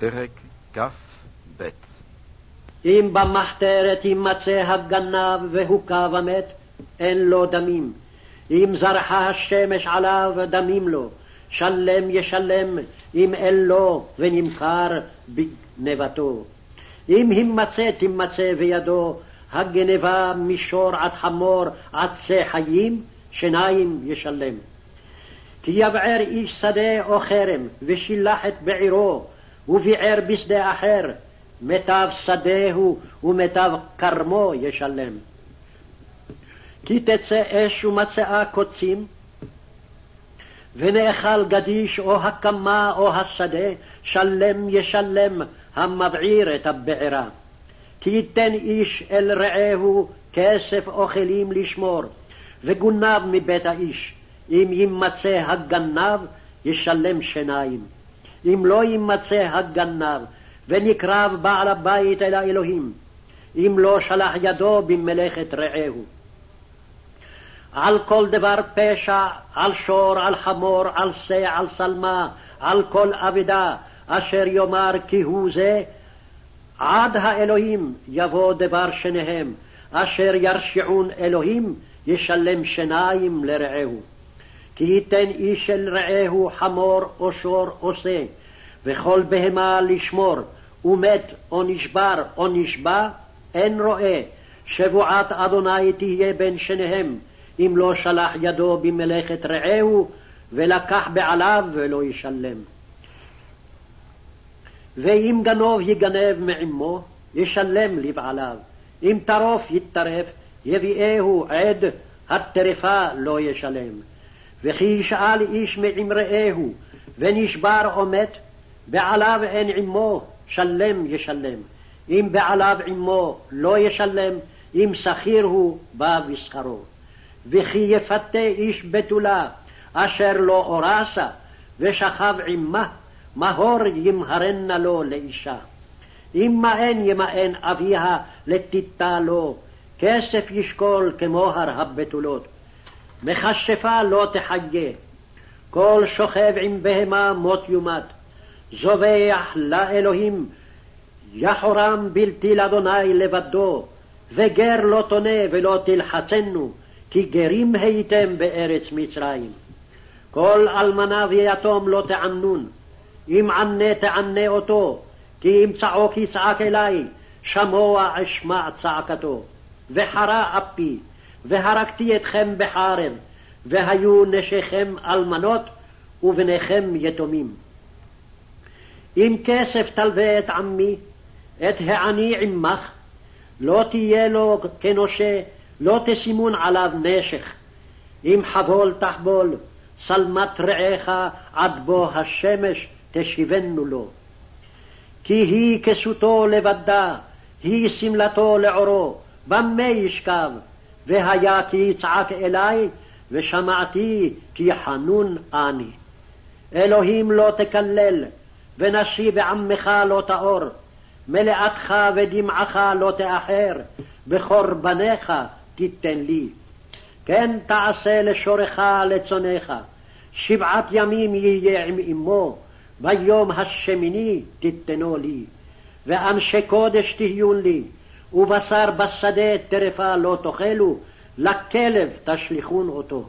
פרק כ"ב אם במחתרת יימצא הגנב והוכה ומת, אין לו דמים. אם זרחה השמש עליו, דמים לו. שלם ישלם, אם אין לו, ונמכר בגנבתו. אם הימצא תימצא בידו הגנבה מישור עד חמור עצי חיים, שניים ישלם. כי יבער איש שדה או חרם, ושילח את בעירו, וביער בשדה אחר, מיטב שדהו ומיטב כרמו ישלם. כי תצא אש ומצאה קוצים, ונאכל גדיש או הקמה או השדה, שלם ישלם המבעיר את הבעירה. כי ייתן איש אל רעהו כסף אוכלים לשמור, וגונב מבית האיש. אם יימצא הגנב, ישלם שיניים. אם לא יימצא הגנב, ונקרב בעל הבית אל האלוהים, אם לא שלח ידו במלאכת רעהו. על כל דבר פשע, על שור, על חמור, על שא, על שלמה, על כל אבדה, אשר יאמר כי הוא זה, עד האלוהים יבוא דבר שניהם, אשר ירשיעון אלוהים, ישלם שיניים לרעהו. כי ייתן איש אל רעהו חמור או שור או שא, וכל בהמה לשמור, ומת או נשבר או נשבע, אין רואה, שבועת אדוני תהיה בין שניהם, אם לא שלח ידו במלאכת רעהו, ולקח בעליו ולא ישלם. ואם גנוב יגנב מעמו, ישלם לבעליו. אם טרוף יטרף, יביאהו עד, הטרפה לא ישלם. וכי ישאל איש מעם ונשבר או מת, בעליו אין עמו, שלם ישלם. אם בעליו עמו לא ישלם, אם שכיר הוא, בא בשכרו. וכי יפתה איש בתולה, אשר לא אורסה, ושכב עמה, מהור ימהרנה לו לאישה. אם מאן ימאן אביה לתיתה לו, כסף ישקול כמוהר הבתולות. מכשפה לא תחיה, כל שוכב עם בהמה מות יומת. זובח לאלוהים, יחורם בלתי לאדוני לבדו, וגר לא תונה ולא תלחצנו, כי גרים הייתם בארץ מצרים. כל אלמנה ויתום לא תענון, אם ענה תענה אותו, כי אם צעוק יצעק אלי, שמוע אשמע צעקתו. וחרה אפי, והרגתי אתכם בחרב, והיו נשיכם אלמנות, ובניכם יתומים. אם כסף תלווה את עמי, את העני עמך, לא תהיה לו כנושה, לא תסימון עליו נשך. אם חבול תחבול, שלמת רעך עד בוא השמש תשיבנו לו. כי היא כסותו לבדה, היא שמלתו לעורו, במה ישכב? והיה כי יצעק אלי, ושמעתי כי חנון אני. אלוהים לא תקלל, ונשי בעמך לא תאור, מלאתך ודמעך לא תאחר, בקורבניך תיתן לי. כן תעשה לשורך לצונך, שבעת ימים יהיה עם אמו, ביום השמיני תיתנו לי. ואנשי קודש תהיון לי, ובשר בשדה טרפה לא תאכלו, לכלב תשליכון אותו.